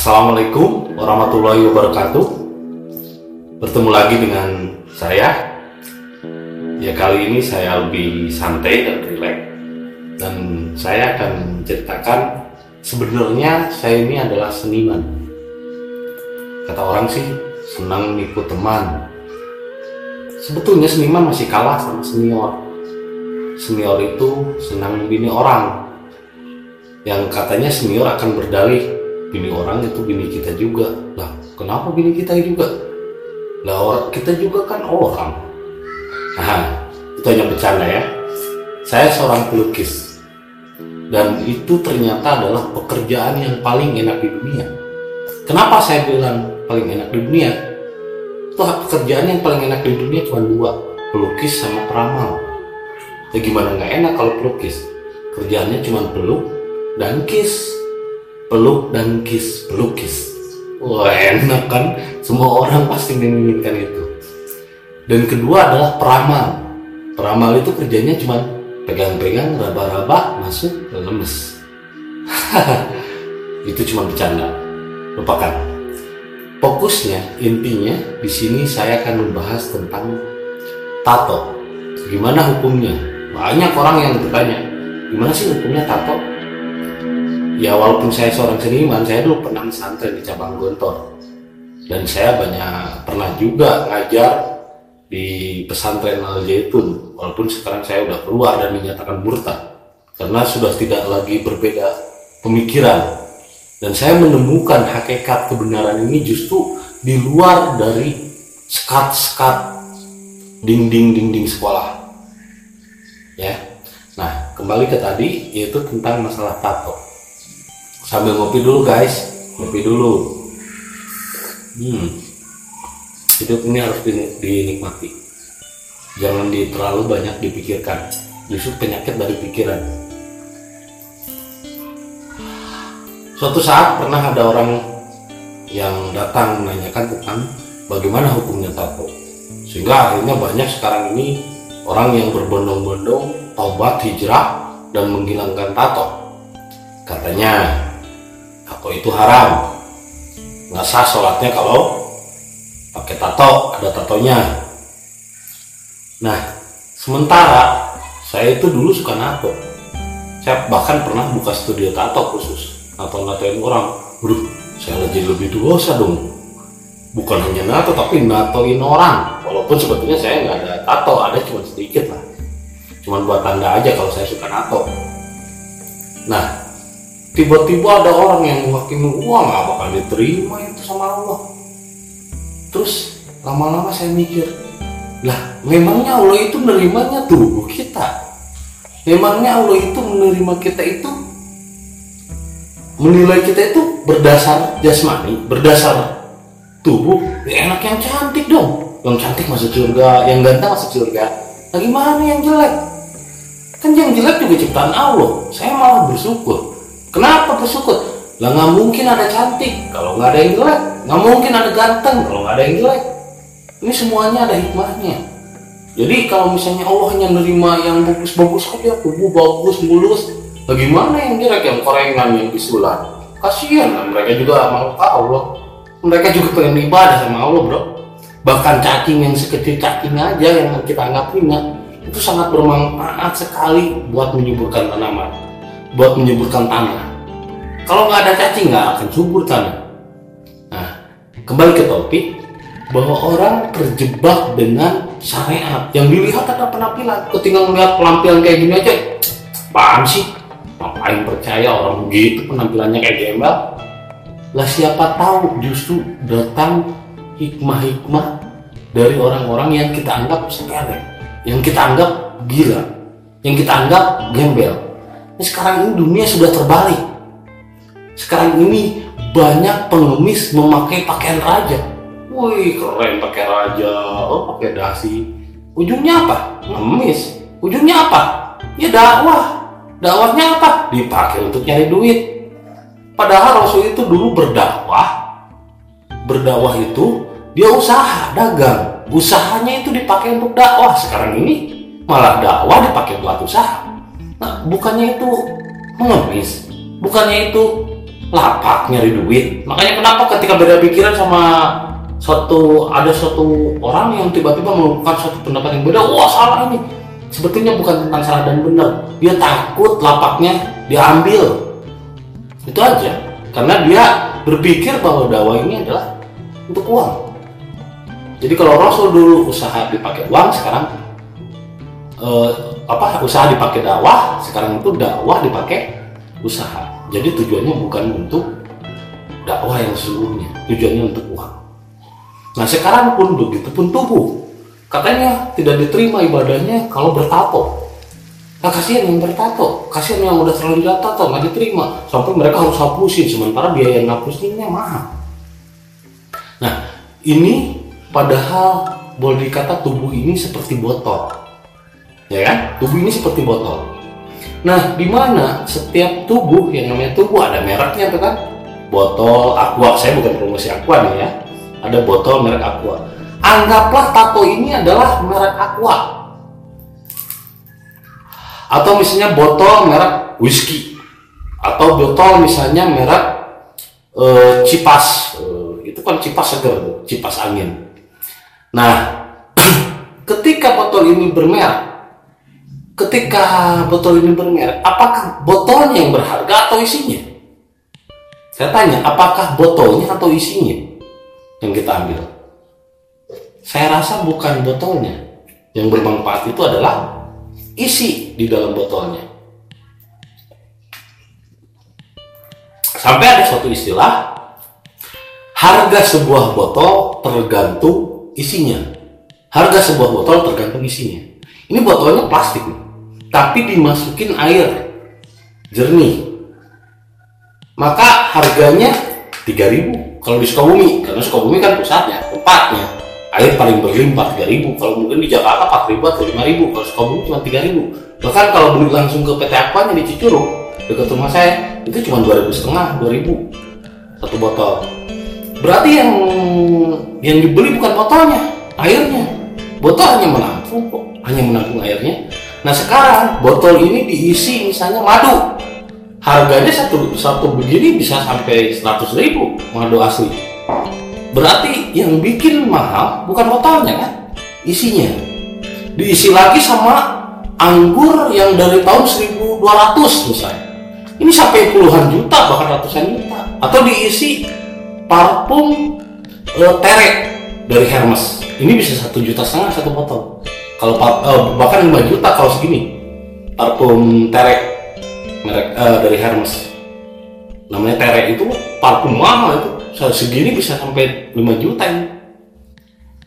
Assalamualaikum warahmatullahi wabarakatuh. Bertemu lagi dengan saya. Ya kali ini saya lebih santai dan rileks dan saya akan menceritakan sebenarnya saya ini adalah seniman. Kata orang sih senang nipu teman. Sebetulnya seniman masih kalah sama senior. Senior itu senang bini orang. Yang katanya senior akan berdalih bini orang itu bini kita juga. Lah, kenapa bini kita juga? Lah, orang kita juga kan orang. Nah, itu hanya bercanda ya. Saya seorang pelukis. Dan itu ternyata adalah pekerjaan yang paling enak di dunia. Kenapa saya bilang paling enak di dunia? Itu pekerjaan yang paling enak di dunia cuma dua, pelukis sama peramal. Ya gimana nggak enak kalau pelukis? Kerjaannya cuma peluk dan kiss. Peluk dan kiss, pelukis. Wah enak kan? Semua orang pasti menginginkan itu. Dan kedua adalah peramal. Peramal itu kerjanya cuma pegang-pegang, raba-raba, masuk, lemes. itu cuma bercanda. Lupakan. Fokusnya, intinya di sini saya akan membahas tentang tato. Gimana hukumnya? Banyak orang yang bertanya, gimana sih hukumnya tato? Ya walaupun saya seorang seniman, saya dulu pernah santri di cabang Gontor. Dan saya banyak pernah juga ngajar di pesantren Al Zaitun. Walaupun sekarang saya udah keluar dan menyatakan murtad. Karena sudah tidak lagi berbeda pemikiran. Dan saya menemukan hakikat kebenaran ini justru di luar dari sekat-sekat dinding-dinding sekolah. Ya. Nah kembali ke tadi yaitu tentang masalah tato sambil ngopi dulu guys. Ngopi dulu. Hmm. Hidup ini harus dinikmati. Jangan di terlalu banyak dipikirkan. Justru penyakit dari pikiran. Suatu saat pernah ada orang yang datang menanyakan tentang bagaimana hukumnya tato. Sehingga akhirnya banyak sekarang ini orang yang berbondong-bondong taubat hijrah dan menghilangkan tato. Katanya tato itu haram. Nggak sah sholatnya kalau pakai tato ada tatonya. Nah sementara saya itu dulu suka nato saya bahkan pernah buka studio tato khusus. Nato natoin orang Waduh, saya lagi lebih dosa dong. Bukan hanya nato tapi natoin orang. Walaupun sebetulnya saya nggak ada tato ada cuma sedikit lah. Cuma buat tanda aja kalau saya suka nato. Nah tiba-tiba ada orang yang menghakimi uang nggak bakal diterima itu sama Allah. Terus lama-lama saya mikir lah memangnya Allah itu menerimanya tubuh kita? Memangnya Allah itu menerima kita itu? Menilai kita itu berdasar jasmani berdasar tubuh ya enak yang cantik dong. Yang cantik masuk surga yang ganteng masuk surga. Nah gimana yang jelek? Kan yang jelek juga ciptaan Allah. Saya malah bersyukur kenapa bersyukur lah nggak mungkin ada cantik. Kalau nggak ada yang jelek. Nggak mungkin ada ganteng. Kalau nggak ada yang jelek. Ini semuanya ada hikmahnya. Jadi kalau misalnya Allah hanya nerima yang bagus-bagus ya tubuh bagus mulus bagaimana yang jelek yang korengan yang bisulan kasihan kan mereka juga mau Allah. Mereka juga pengen ibadah sama Allah bro. Bahkan cacing yang sekecil cacing aja yang kita anggap hina itu sangat bermanfaat sekali buat menyuburkan tanaman buat menyuburkan tanah. Kalau nggak ada cacing nggak akan subur tanah. Nah kembali ke topik bahwa orang terjebak dengan syariat yang dilihat ada penampilan. Ketika melihat penampilan kayak gini aja apaan sih? Ngapain percaya orang begitu penampilannya kayak gembel? Lah siapa tahu justru datang hikmah-hikmah dari orang-orang yang kita anggap sepele yang kita anggap gila yang kita anggap gembel sekarang ini dunia sudah terbalik. Sekarang ini banyak pengemis memakai pakaian raja. Wih keren pakai raja. Oh pakai dasi. Ujungnya apa? Ngemis. Ujungnya apa? Ya dakwah. Dakwahnya apa? Dipakai untuk nyari duit. Padahal Rasul itu dulu berdakwah. Berdakwah itu dia usaha dagang. Usahanya itu dipakai untuk dakwah. Sekarang ini malah dakwah dipakai buat usaha nah bukannya itu mengemis bukannya itu lapak nyari duit. Makanya kenapa ketika beda pikiran sama suatu ada suatu orang yang tiba-tiba melakukan suatu pendapat yang beda wah salah ini. Sebetulnya bukan tentang salah dan benar. Dia takut lapaknya diambil. Itu aja. Karena dia berpikir bahwa dakwah ini adalah untuk uang. Jadi kalau Rasul dulu usaha dipakai uang sekarang eh, apa usaha dipakai dakwah sekarang itu dakwah dipakai usaha jadi tujuannya bukan untuk dakwah yang sesungguhnya, tujuannya untuk uang. Nah sekarang pun begitu pun tubuh. Katanya tidak diterima ibadahnya kalau bertato. Nah kasihan yang bertato, kasihan yang udah terlanjur tato nggak diterima. Sampai mereka harus hapusin, sementara biaya yang hapusinnya mahal. Nah ini padahal boleh dikata tubuh ini seperti botol. Ya kan? Tubuh ini seperti botol Nah, di mana setiap tubuh yang namanya tubuh ada mereknya tuh kan? Botol aqua, saya bukan promosi aqua nih ya. Ada botol merek aqua. Anggaplah tato ini adalah merek aqua. Atau misalnya botol merek whisky. Atau botol misalnya merek e, cipas. E, itu kan cipas seger, cipas angin. Nah, ketika botol ini bermerek, ketika botol ini bermerek, apakah botolnya yang berharga atau isinya? Saya tanya, apakah botolnya atau isinya yang kita ambil? Saya rasa bukan botolnya. Yang bermanfaat itu adalah isi di dalam botolnya. Sampai ada suatu istilah, harga sebuah botol tergantung isinya. Harga sebuah botol tergantung isinya. Ini botolnya plastik nih tapi dimasukin air jernih. Maka harganya 3000 kalau di Sukabumi karena Sukabumi kan pusatnya tempatnya air paling berlimpah 3000 kalau mungkin di Jakarta 4000 atau 5000 kalau Sukabumi cuma 3000 bahkan kalau beli langsung ke PT Aquanya di Cicurug dekat rumah saya itu cuma 2000 setengah 2000 satu botol. Berarti yang yang dibeli bukan botolnya airnya. Botol hanya menampung kok. Hanya menampung airnya Nah sekarang botol ini diisi misalnya madu, harganya satu satu begini bisa sampai 100 ribu madu asli. Berarti yang bikin mahal bukan botolnya kan, isinya. Diisi lagi sama anggur yang dari tahun 1200 misalnya. Ini sampai puluhan juta bahkan ratusan juta. Atau diisi parfum e, terek dari Hermes. Ini bisa satu juta setengah satu botol kalau uh, bahkan 5 juta kalau segini. Parfum terek merek uh, dari Hermes. Namanya terek itu parfum mahal itu. Segini bisa sampai 5 juta ini.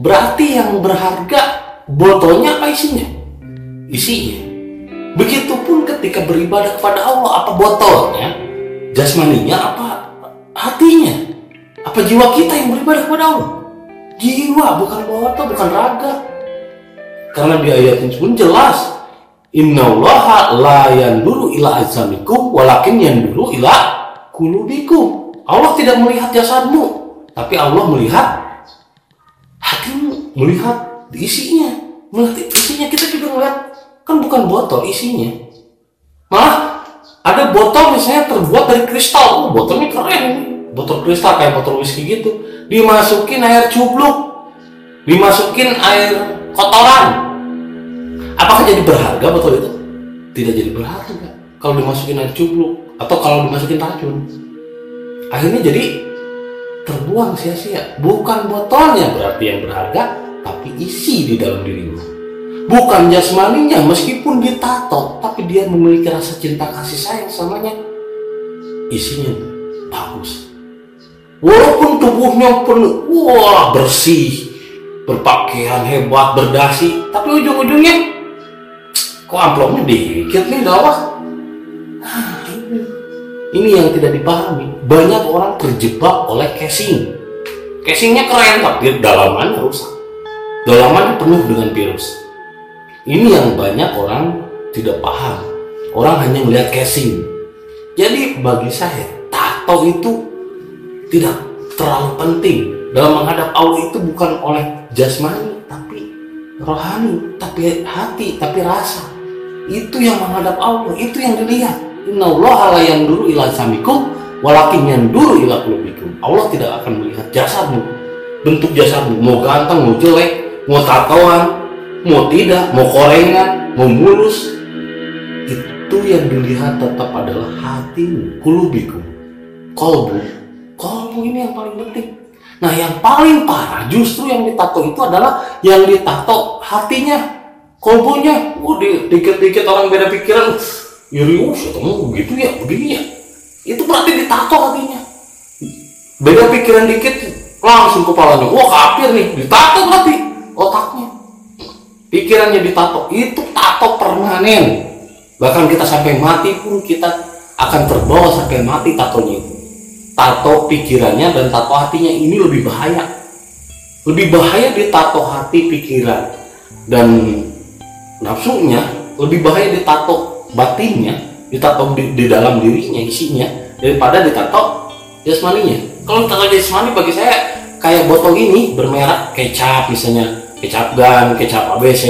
Berarti yang berharga botolnya apa isinya? Isinya. Begitupun ketika beribadah kepada Allah apa botolnya? Jasmaninya apa hatinya? Apa jiwa kita yang beribadah kepada Allah? Jiwa bukan botol bukan raga karena di ayat ini pun jelas Innallaha la yanduru ila azamikum walakin yanduru ila kulubikum. Allah tidak melihat jasadmu, tapi Allah melihat hatimu, melihat isinya. Melihat isinya kita juga melihat kan bukan botol isinya. Malah ada botol misalnya terbuat dari kristal. Oh, botolnya keren Botol kristal kayak botol whisky gitu. Dimasukin air cubluk. Dimasukin air kotoran. Apakah jadi berharga botol itu? Tidak jadi berharga. Kalau dimasukin air cubluk atau kalau dimasukin racun. Akhirnya jadi terbuang sia-sia. Bukan botolnya berarti yang berharga tapi isi di dalam dirimu bukan jasmaninya meskipun ditato tapi dia memiliki rasa cinta kasih sayang samanya. Isinya bagus. Walaupun tubuhnya penuh wah bersih berpakaian hebat, berdasi, tapi ujung-ujungnya kok amplopnya dikit nih dakwah. Ini yang tidak dipahami. Banyak orang terjebak oleh casing. Casingnya keren tapi dalamannya rusak. Dalamannya penuh dengan virus. Ini yang banyak orang tidak paham. Orang hanya melihat casing. Jadi bagi saya tato itu tidak terlalu penting dalam menghadap Allah itu bukan oleh jasmani tapi rohani tapi hati tapi rasa. Itu yang menghadap Allah itu yang dilihat. Inna Allah la yang dulu ila samikum walakin yanduru ila qulubikum. Allah tidak akan melihat jasadmu bentuk jasadmu. Mau ganteng mau jelek mau tatoan mau tidak mau korengan mau mulus. Itu yang dilihat tetap adalah hatimu kulubikum kolbu. Kolbu ini yang paling penting nah yang paling parah justru yang ditato itu adalah yang ditato hatinya kolbunya oh di, dikit-dikit orang beda pikiran. Iri us atau begitu ya begini ya. Itu berarti ditato hatinya. Beda pikiran dikit langsung kepalanya. Wah kafir nih ditato berarti otaknya. Pikirannya ditato itu tato permanen. Bahkan kita sampai mati pun kita akan terbawa sampai mati tatonya itu tato pikirannya dan tato hatinya ini lebih bahaya. Lebih bahaya di tato hati pikiran dan nafsunya lebih bahaya di tato batinnya ditato di, di dalam dirinya isinya daripada ditato jasmaninya. Kalau tato jasmani bagi saya kayak botol ini bermerek kecap misalnya kecap gan kecap ABC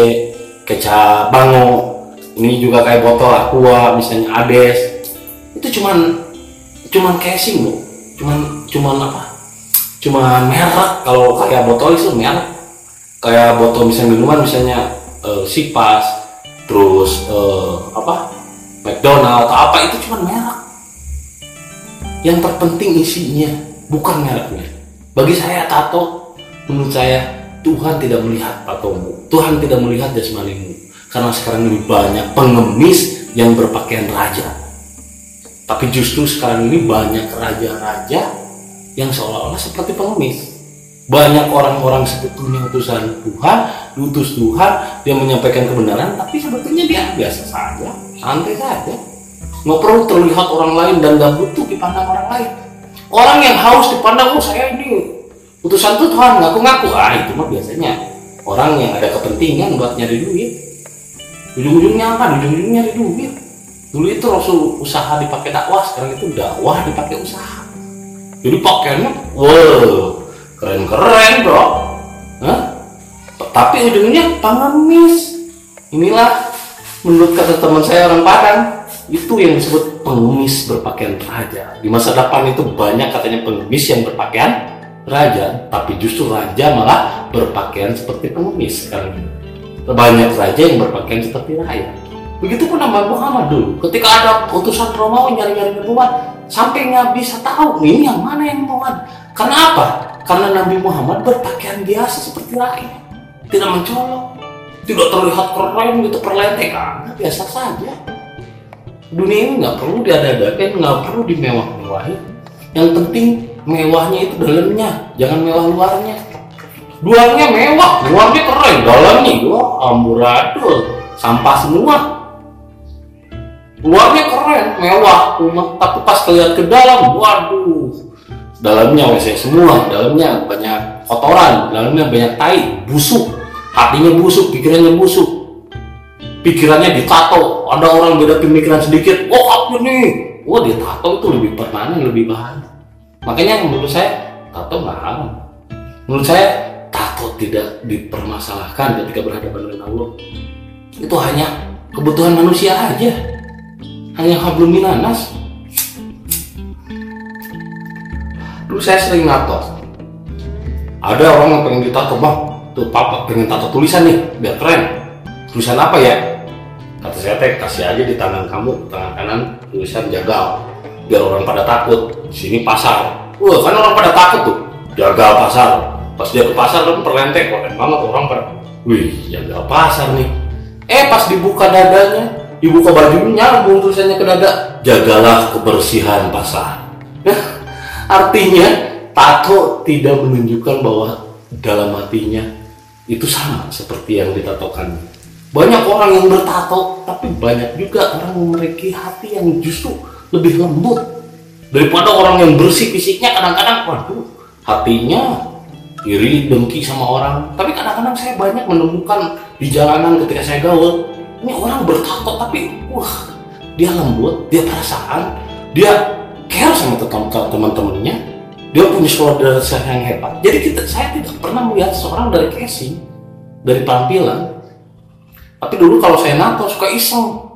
kecap bango. Ini juga kayak botol aqua misalnya ades itu cuman cuman casing loh cuman cuman apa? Cuman merek kalau kayak botol itu merek kayak botol misalnya minuman misalnya uh, sipas terus uh, apa? McDonald atau apa itu cuman merek yang terpenting isinya bukan mereknya bagi saya tato menurut saya Tuhan tidak melihat tatomu. Tuhan tidak melihat jasmanimu. Karena sekarang lebih banyak pengemis yang berpakaian raja. Tapi justru sekarang ini banyak raja-raja yang seolah-olah seperti pengemis. Banyak orang-orang sebetulnya utusan Tuhan, utus Tuhan, dia menyampaikan kebenaran, tapi sebetulnya dia biasa saja, santai saja. Nggak perlu terlihat orang lain dan gak butuh dipandang orang lain. Orang yang haus dipandang, oh saya ini utusan Tuhan, ngaku-ngaku. Ah itu mah biasanya orang yang ada kepentingan buat nyari duit ujung-ujungnya apa ujung-ujungnya nyari duit dulu itu Rasul usaha dipakai dakwah sekarang itu dakwah dipakai usaha. Jadi pakaiannya wow keren-keren bro. Hah? tapi ujungnya pengemis inilah menurut kata teman saya orang Padang itu yang disebut pengemis berpakaian raja. Di masa depan itu banyak katanya pengemis yang berpakaian raja tapi justru raja malah berpakaian seperti pengemis. Sekarang banyak raja yang berpakaian seperti rakyat. Begitupun Nabi Muhammad dulu. Ketika ada utusan Romawi nyari-nyari nubuat, sampai nggak bisa tahu ini yang mana yang nubuat. Karena apa? Karena Nabi Muhammad berpakaian biasa seperti rakyat, tidak mencolok, tidak terlihat keren gitu perlentekan, biasa saja. Dunia ini nggak perlu diadakan, nggak perlu dimewah-mewahi. Yang penting mewahnya itu dalamnya, jangan mewah luarnya luarnya mewah luarnya keren dalamnya wah amburadul sampah semua luarnya keren mewah rumah. Tapi pas kalian ke dalam waduh. Dalamnya WC semua dalamnya banyak kotoran dalamnya banyak tai busuk. Hatinya busuk pikirannya busuk. Pikirannya ditato. Ada orang beda pemikiran sedikit oh apa nih? Wah ditato itu lebih permanen lebih bahaya makanya menurut saya tato nggak haram. Menurut saya takut tidak dipermasalahkan ketika berhadapan dengan Allah. Itu hanya kebutuhan manusia aja hanya hablum minanas dulu saya sering nato ada orang yang pengen ditato bang tuh papa pengen tato tulisan nih biar keren. Tulisan apa ya? Kata saya teh kasih aja di tangan kamu tangan kanan tulisan jagal biar orang pada takut. Sini pasar. Wah kan orang pada takut tuh. Jagal pasar. Pas dia ke pasar kan perlentek keren banget orang pada. Wih jaga pasar nih. Eh pas dibuka dadanya dibuka bajunya nyambung tulisannya ke dada. Jagalah kebersihan pasar. Nah, artinya tato tidak menunjukkan bahwa dalam hatinya itu sama seperti yang ditatokan. Banyak orang yang bertato tapi banyak juga orang memiliki hati yang justru lebih lembut. Daripada orang yang bersih fisiknya kadang-kadang waduh hatinya iri dengki sama orang. Tapi kadang-kadang saya banyak menemukan di jalanan ketika saya gaul ini orang bertato tapi wah dia lembut dia perasaan dia care sama teman-temannya dia punya suara yang hebat. Jadi kita saya tidak pernah melihat seorang dari casing dari tampilan tapi dulu kalau saya nato suka iseng.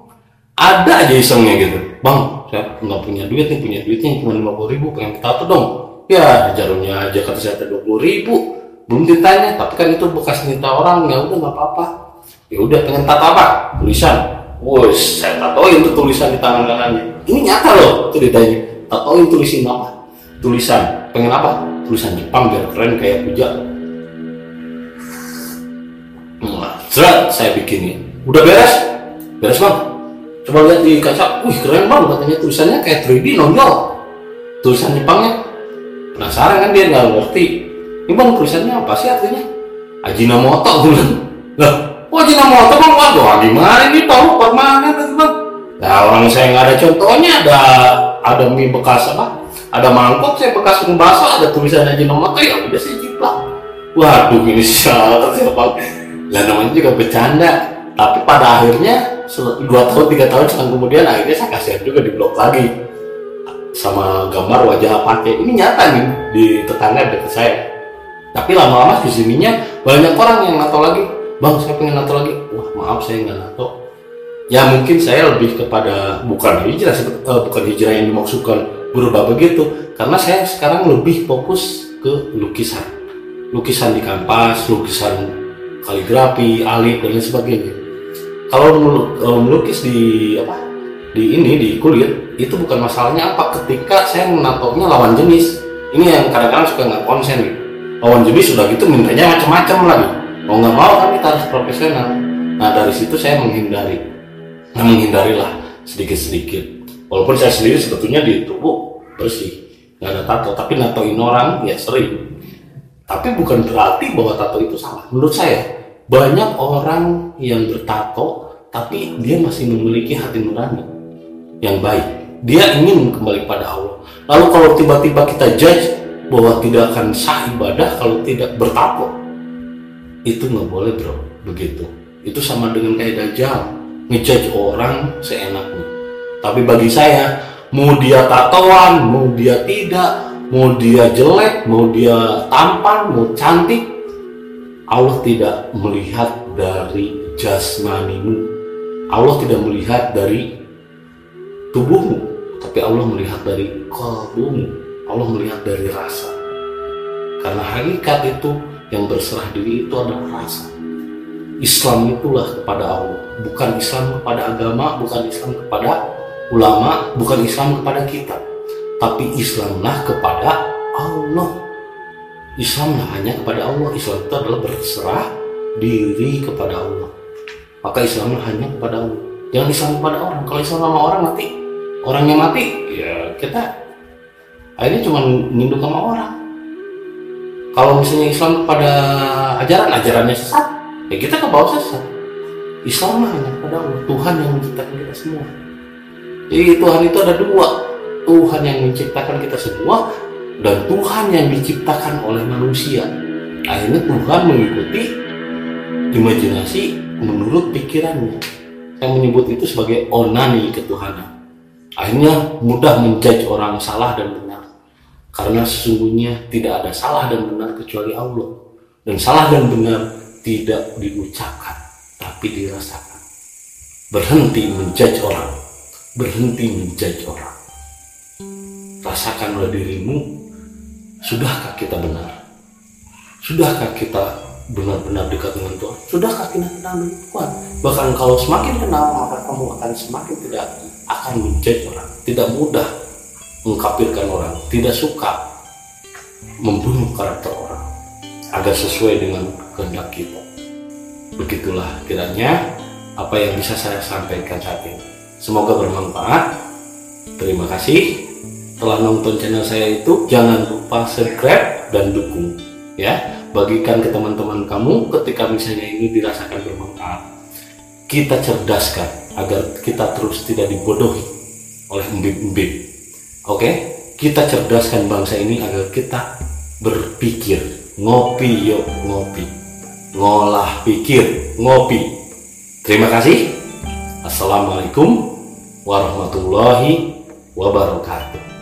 Ada aja isengnya gitu. Bang saya nggak punya duit nih punya duitnya cuma lima puluh ribu pengen tato dong. Ya jarumnya aja kata saya dua puluh ribu. Belum ditanya tapi kan itu bekas minta orang ya udah nggak apa-apa ya udah pengen tato apa tulisan Wos, saya tatoin tuh tulisan di tangan kanannya. Ini nyata loh, tuh ditanya. Tatoin tulisin apa? Tulisan. Pengen apa? Tulisan Jepang biar keren kayak puja. Wah, serat saya bikinin. Udah beres? Beres bang. Coba lihat di kaca. Wih keren bang, katanya tulisannya kayak 3D nonjol. Tulisan Jepangnya. Penasaran kan dia nggak ngerti. Ini bang tulisannya apa sih artinya? Ajinomoto bilang. Lah, Oh Ajinomoto bang, waduh gimana ini tahu permanen bang? Nah orang saya nggak ada contohnya, ada ada mie bekas apa? Ada mangkok saya bekas bakso, ada tulisan Ajinomoto ya udah saya jiplak. Waduh ini salah siapa? Lah namanya juga bercanda. Tapi pada akhirnya dua tahun tiga tahun selang kemudian akhirnya saya kasihan juga di blog lagi sama gambar wajah pakai ini nyata nih di tetangga dekat saya. Tapi lama-lama di sininya banyak orang yang nato lagi bang saya pengen nato lagi. Wah maaf saya nggak nato. Ya mungkin saya lebih kepada bukan hijrah uh, bukan hijrah yang dimaksudkan berubah begitu. Karena saya sekarang lebih fokus ke lukisan. Lukisan di kampas lukisan kaligrafi alit dan lain sebagainya. Kalau melukis di apa di ini di kulit itu bukan masalahnya apa. Ketika saya menatoknya lawan jenis. Ini yang kadang-kadang suka nggak konsen lawan jenis sudah gitu mintanya macam-macam lagi mau nggak mau kan kita harus profesional. Nah dari situ saya menghindari. Nah menghindarilah sedikit-sedikit. Walaupun saya sendiri sebetulnya di tubuh bersih nggak ada tato. Tapi natoin orang ya sering. Tapi bukan berarti bahwa tato itu salah. Menurut saya banyak orang yang bertato tapi dia masih memiliki hati nurani yang baik. Dia ingin kembali pada Allah. Lalu kalau tiba-tiba kita judge bahwa tidak akan sah ibadah kalau tidak bertato itu nggak boleh bro. Begitu. Itu sama dengan kayak dajjal. Ngejudge orang seenaknya. Tapi bagi saya mau dia tatoan mau dia tidak mau dia jelek mau dia tampan mau cantik Allah tidak melihat dari jasmanimu. Allah tidak melihat dari tubuhmu. Tapi Allah melihat dari kalbumu. Allah melihat dari rasa. Karena hakikat itu yang berserah diri itu adalah rasa. Islam itulah kepada Allah, bukan Islam kepada agama, bukan Islam kepada ulama, bukan Islam kepada kita, tapi Islamlah kepada Allah. Islamlah hanya kepada Allah. Islam itu adalah berserah diri kepada Allah. Maka Islamlah hanya kepada Allah. Jangan Islam kepada orang. Kalau Islam sama orang mati, orangnya mati, ya kita akhirnya cuma nginduk sama orang kalau misalnya Islam kepada ajaran ajarannya sesat. Ya kita ke bawah sesat. Islam hanya kepada Allah Tuhan yang menciptakan kita semua. Jadi Tuhan itu ada dua. Tuhan yang menciptakan kita semua dan Tuhan yang diciptakan oleh manusia. Akhirnya Tuhan mengikuti imajinasi menurut pikirannya. Saya menyebut itu sebagai onani ketuhanan. Akhirnya mudah menjudge orang salah dan benar karena sesungguhnya tidak ada salah dan benar kecuali Allah. Dan salah dan benar tidak diucapkan, tapi dirasakan. Berhenti menjudge orang. Berhenti menjudge orang. Rasakanlah dirimu. Sudahkah kita benar? Sudahkah kita benar-benar dekat dengan Tuhan? Sudahkah kita kenal dengan Tuhan? Bahkan kalau semakin kenal, maka kamu akan semakin tidak akan menjudge orang. Tidak mudah mengkapirkan orang, tidak suka membunuh karakter orang agar sesuai dengan kehendak kita. Begitulah kiranya apa yang bisa saya sampaikan saat ini. Semoga bermanfaat. Terima kasih telah nonton channel saya itu. Jangan lupa subscribe dan dukung ya. Bagikan ke teman-teman kamu ketika misalnya ini dirasakan bermanfaat. Kita cerdaskan agar kita terus tidak dibodohi oleh embib-embib Oke, kita cerdaskan bangsa ini agar kita berpikir, ngopi yuk ngopi, ngolah pikir, ngopi. Terima kasih. Assalamualaikum warahmatullahi wabarakatuh.